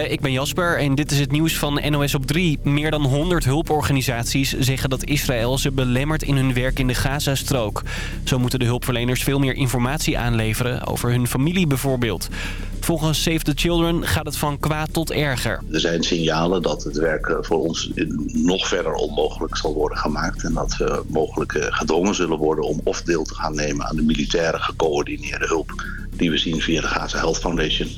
Ik ben Jasper en dit is het nieuws van NOS op 3. Meer dan 100 hulporganisaties zeggen dat Israël ze belemmert in hun werk in de Gazastrook. Zo moeten de hulpverleners veel meer informatie aanleveren over hun familie bijvoorbeeld. Volgens Save the Children gaat het van kwaad tot erger. Er zijn signalen dat het werk voor ons nog verder onmogelijk zal worden gemaakt. En dat we mogelijk gedwongen zullen worden om of deel te gaan nemen aan de militaire gecoördineerde hulp die we zien via de Gaza Health Foundation.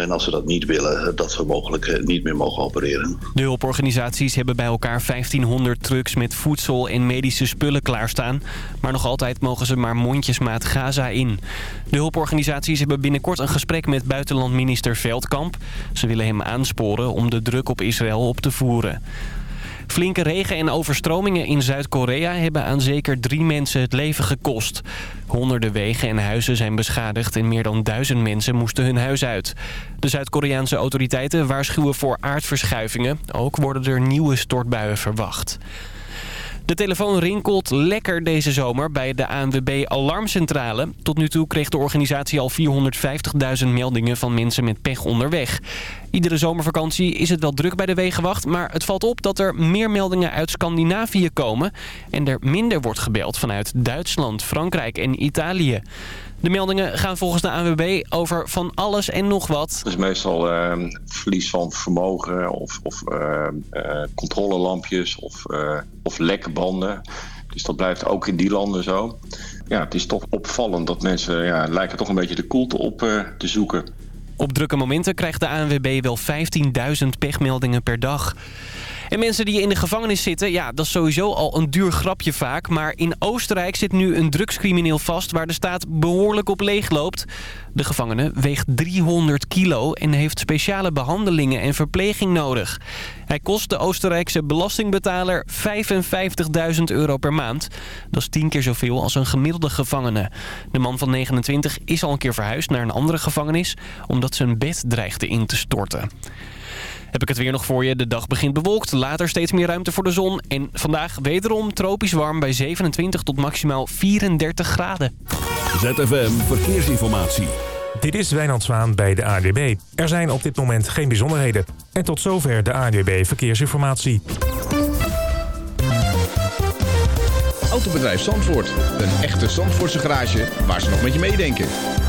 En als we dat niet willen, dat we mogelijk niet meer mogen opereren. De hulporganisaties hebben bij elkaar 1500 trucks met voedsel en medische spullen klaarstaan. Maar nog altijd mogen ze maar mondjesmaat Gaza in. De hulporganisaties hebben binnenkort een gesprek met buitenlandminister Veldkamp. Ze willen hem aansporen om de druk op Israël op te voeren. Flinke regen en overstromingen in Zuid-Korea hebben aan zeker drie mensen het leven gekost. Honderden wegen en huizen zijn beschadigd en meer dan duizend mensen moesten hun huis uit. De Zuid-Koreaanse autoriteiten waarschuwen voor aardverschuivingen. Ook worden er nieuwe stortbuien verwacht. De telefoon rinkelt lekker deze zomer bij de ANWB Alarmcentrale. Tot nu toe kreeg de organisatie al 450.000 meldingen van mensen met pech onderweg. Iedere zomervakantie is het wel druk bij de Wegenwacht... maar het valt op dat er meer meldingen uit Scandinavië komen... en er minder wordt gebeld vanuit Duitsland, Frankrijk en Italië. De meldingen gaan volgens de ANWB over van alles en nog wat. Dus meestal uh, verlies van vermogen of, of uh, uh, controlelampjes of, of lekke banden. Dus dat blijft ook in die landen zo. Ja, het is toch opvallend dat mensen ja, lijken toch een beetje de koelte op te zoeken. Op drukke momenten krijgt de ANWB wel 15.000 pechmeldingen per dag. En mensen die in de gevangenis zitten, ja, dat is sowieso al een duur grapje vaak. Maar in Oostenrijk zit nu een drugscrimineel vast waar de staat behoorlijk op leeg loopt. De gevangene weegt 300 kilo en heeft speciale behandelingen en verpleging nodig. Hij kost de Oostenrijkse belastingbetaler 55.000 euro per maand. Dat is tien keer zoveel als een gemiddelde gevangene. De man van 29 is al een keer verhuisd naar een andere gevangenis... omdat zijn bed dreigde in te storten. Heb ik het weer nog voor je. De dag begint bewolkt, later steeds meer ruimte voor de zon. En vandaag wederom tropisch warm bij 27 tot maximaal 34 graden. ZFM Verkeersinformatie. Dit is Wijnand Zwaan bij de ADB. Er zijn op dit moment geen bijzonderheden. En tot zover de ADB Verkeersinformatie. Autobedrijf Zandvoort. Een echte Zandvoortse garage waar ze nog met je meedenken.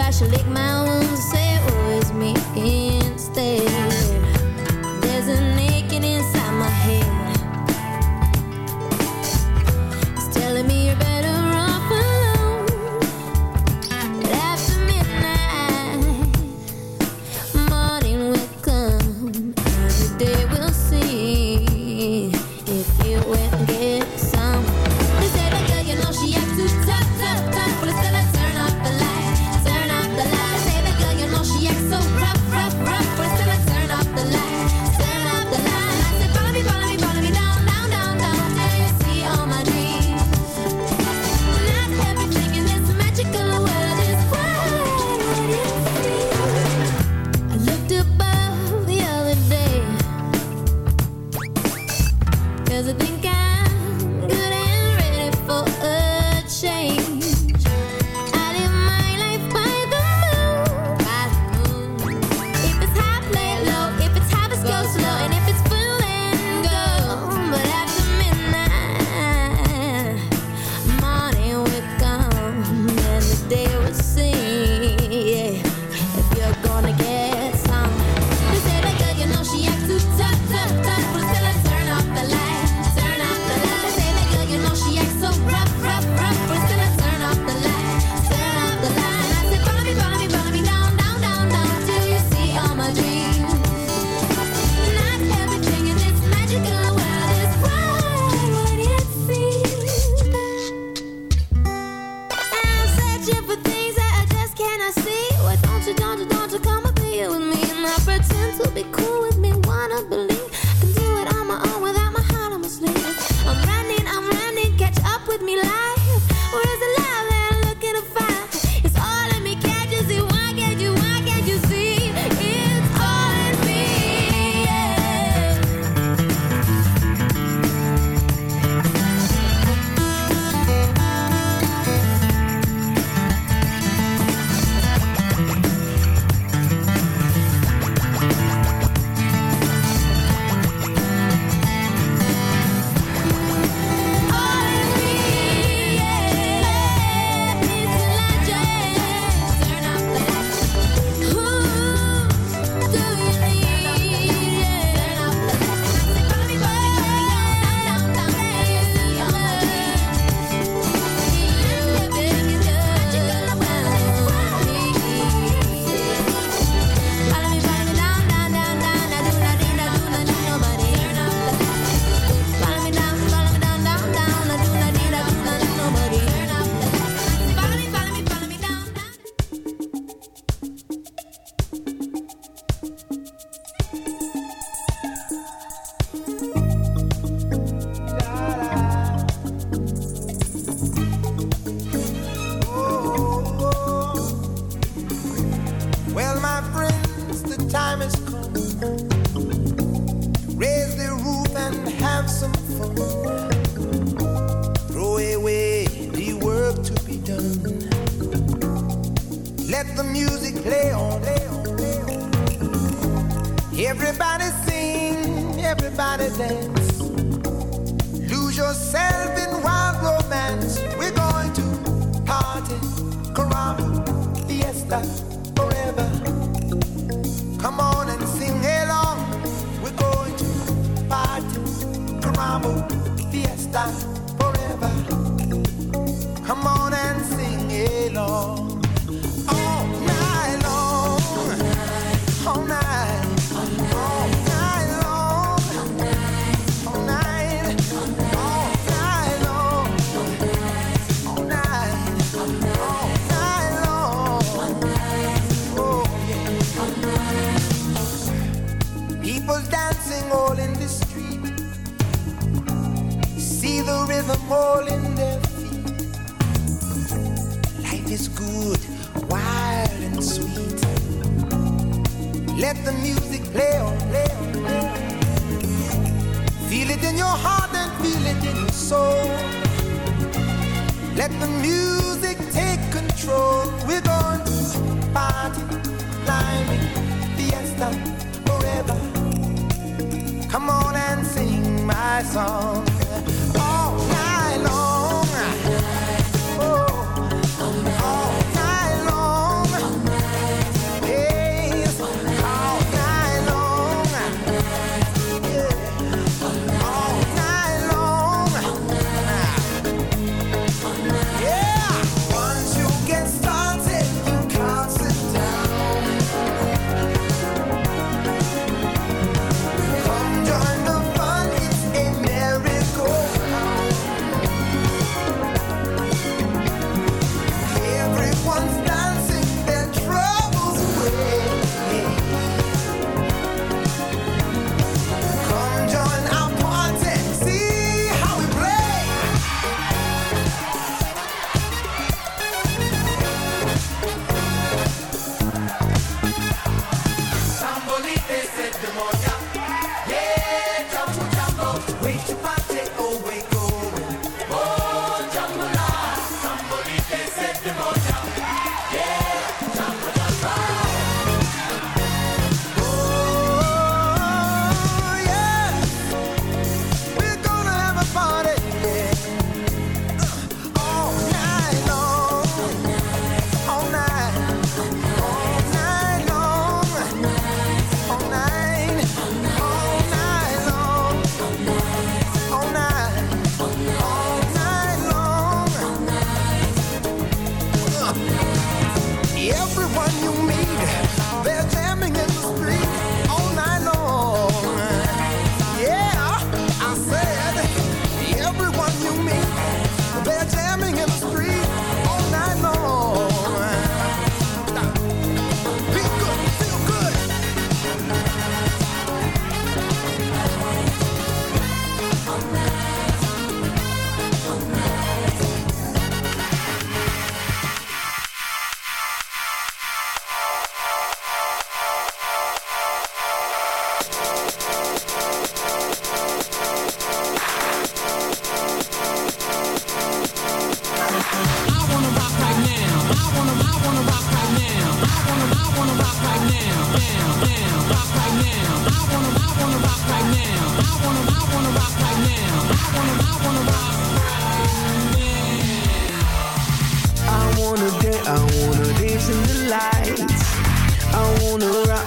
I should lick my wounds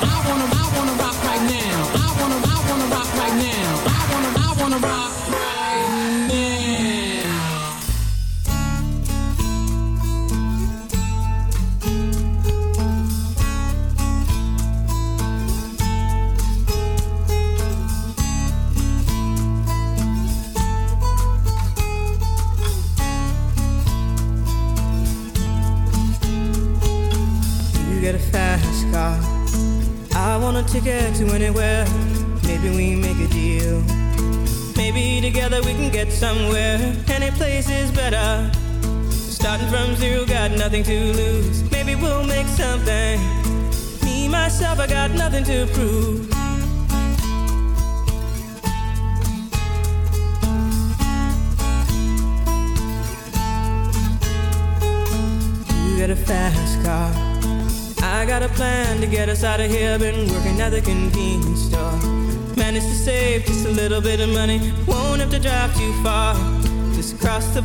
I wanna, I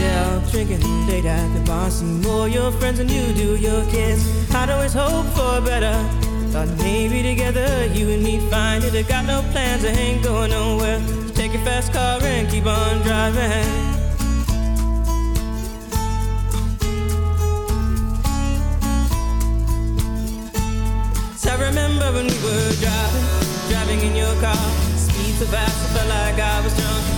Of drinking late at the bar, see more your friends than you do your kids. I'd always hope for better. Thought maybe together you and me find it. I got no plans, I ain't going nowhere. So take your fast car and keep on driving. So I remember when we were driving, driving in your car. Speed so fast, I felt like I was drunk.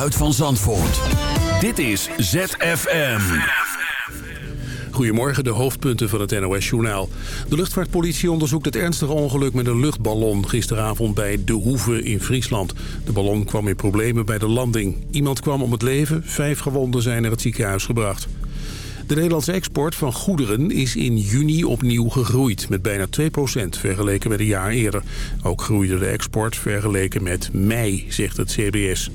Geluid van Zandvoort. Dit is ZFM. Goedemorgen, de hoofdpunten van het NOS-journaal. De luchtvaartpolitie onderzoekt het ernstige ongeluk met een luchtballon... gisteravond bij De Hoeve in Friesland. De ballon kwam in problemen bij de landing. Iemand kwam om het leven, vijf gewonden zijn naar het ziekenhuis gebracht. De Nederlandse export van goederen is in juni opnieuw gegroeid... met bijna 2% vergeleken met een jaar eerder. Ook groeide de export vergeleken met mei, zegt het CBS.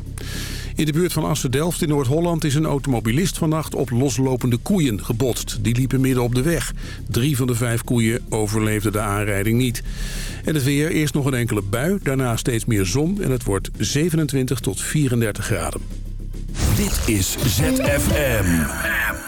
In de buurt van Assen-Delft in Noord-Holland is een automobilist vannacht op loslopende koeien gebotst. Die liepen midden op de weg. Drie van de vijf koeien overleefden de aanrijding niet. En het weer, eerst nog een enkele bui, daarna steeds meer zon en het wordt 27 tot 34 graden. Dit is ZFM.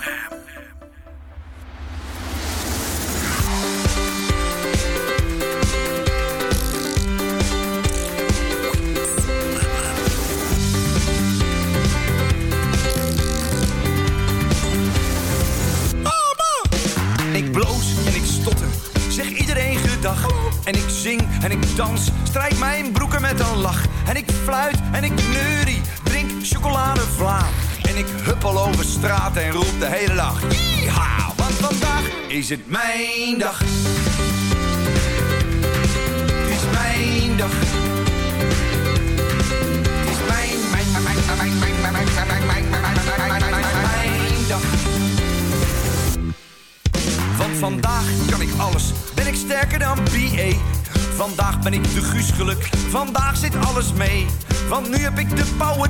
De hele dag. Yeeha, want vandaag is het mijn dag. Het is mijn dag. Is mijn, mijn, mijn, mijn, mijn, mijn, mijn, mijn, mijn, mijn, mijn, mijn, mijn, dag. Want vandaag kan ik alles, ben ik sterker dan BA. Vandaag ben ik de Guus geluk, vandaag zit alles mee. Want nu heb ik de power,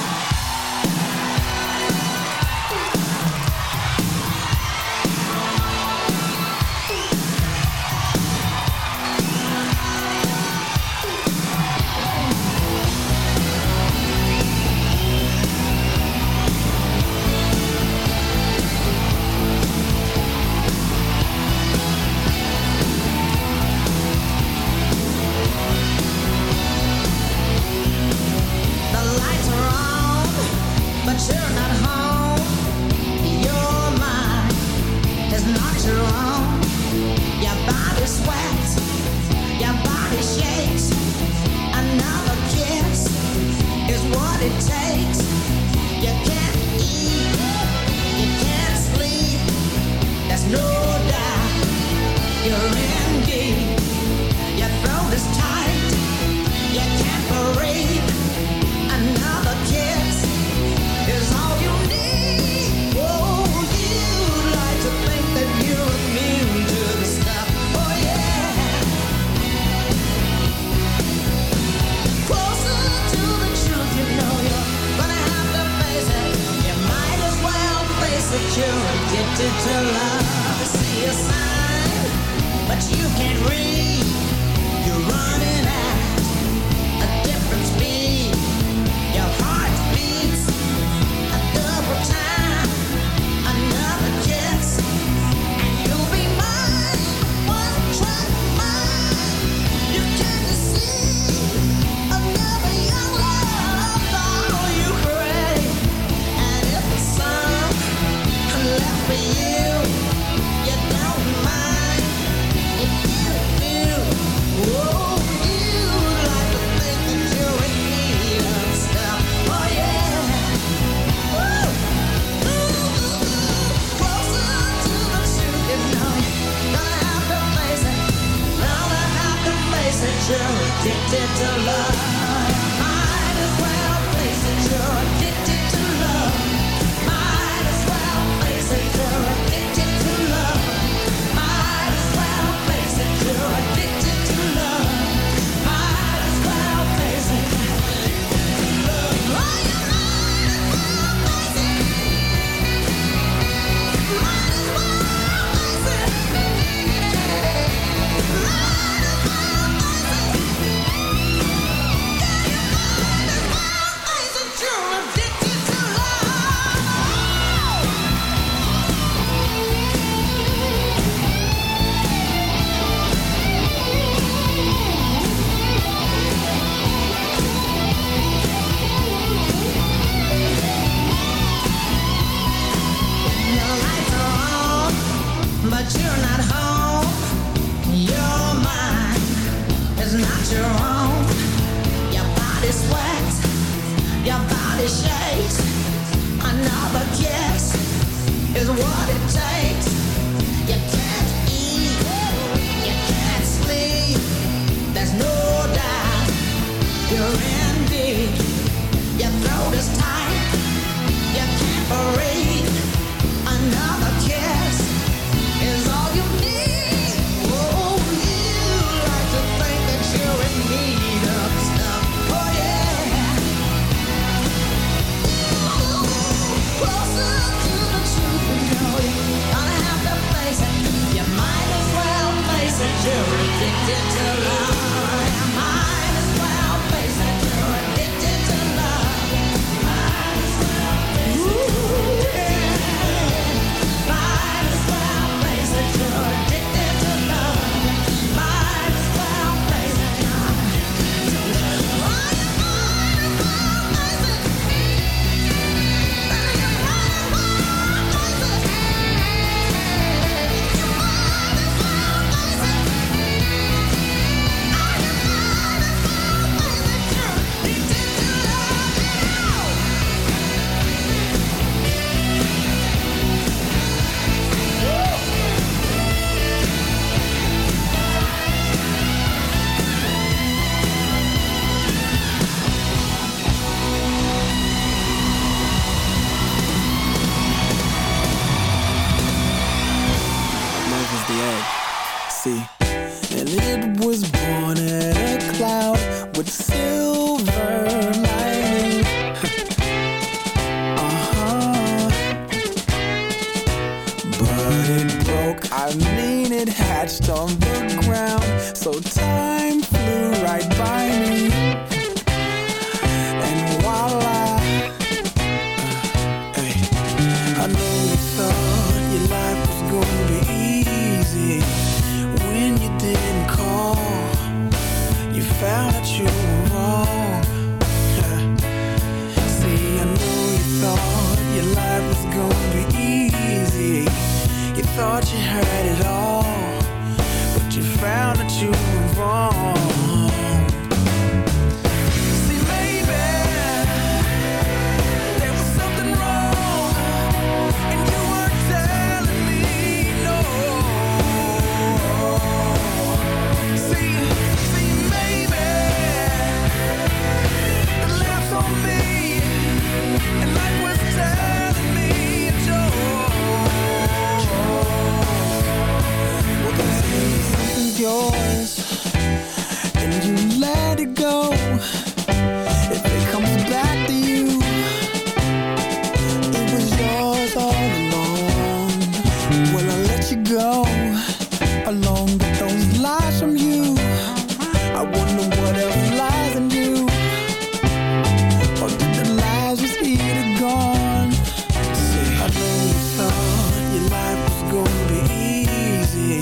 easy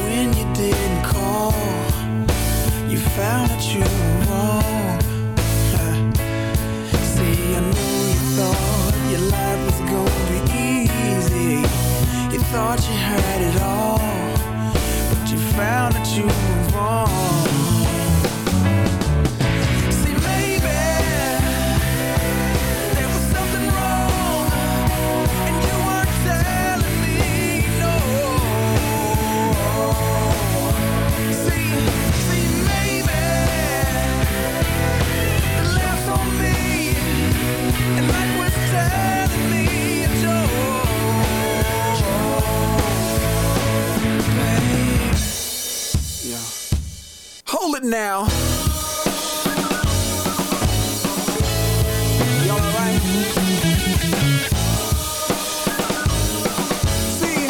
when you didn't call. You found that you were wrong. See, I know you thought your life was gonna be easy. You thought you had it all, but you found that you were wrong. now. See,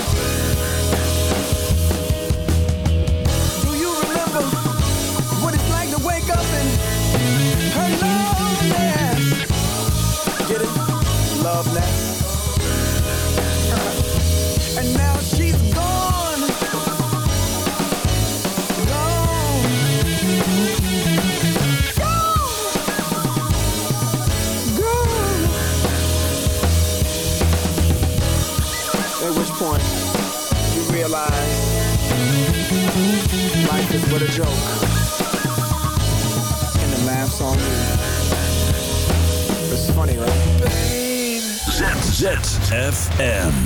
do you remember what it's like to wake up and? Get it? And now life is but a joke, and the laughs on me. It's funny, right? ZZFM.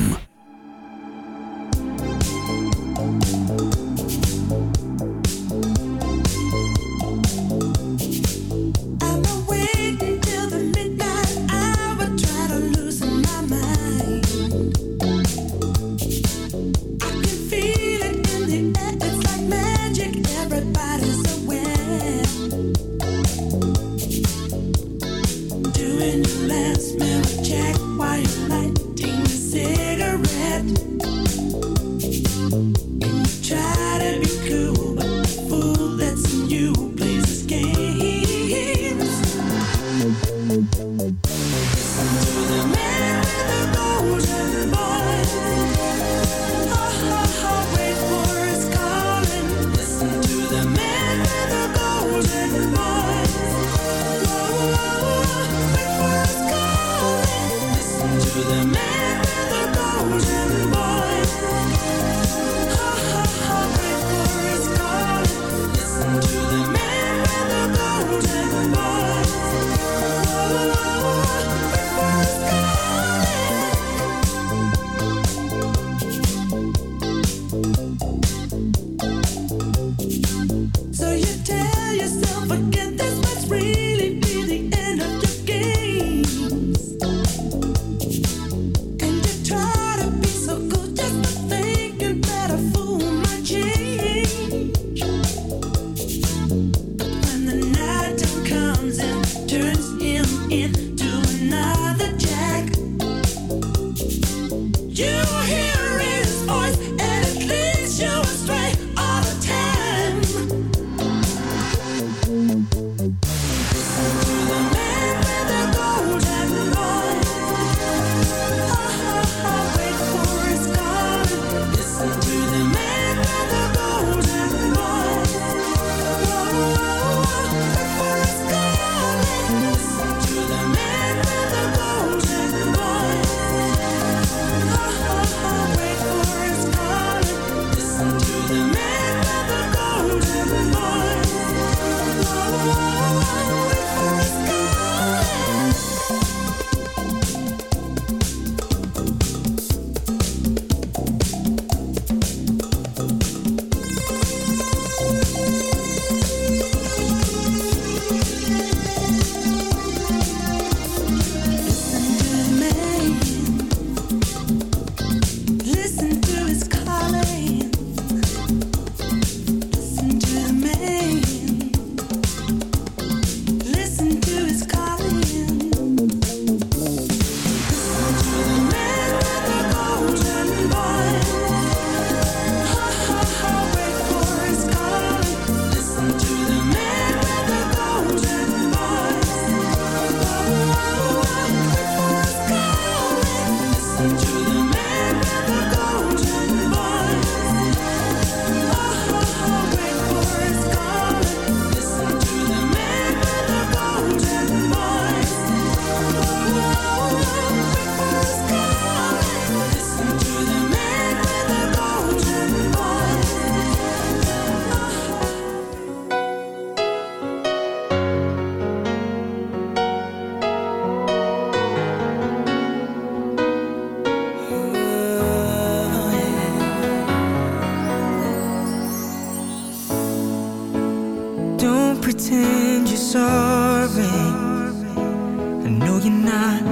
you're not.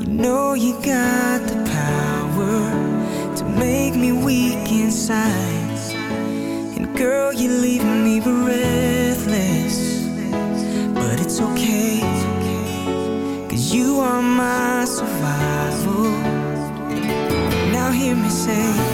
You know you got the power to make me weak inside. And girl, you leave me breathless. But it's okay, cause you are my survival. Now hear me say.